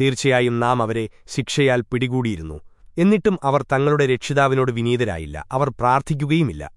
തീർച്ചയായും നാം അവരെ ശിക്ഷയാൽ പിടികൂടിയിരുന്നു. എന്നിട്ടും അവർ തങ്ങളുടെ രക്ഷിതാവിനോട് വിനീതരായില്ല. അവർ പ്രാർത്ഥിക്കുകയുമില്ല.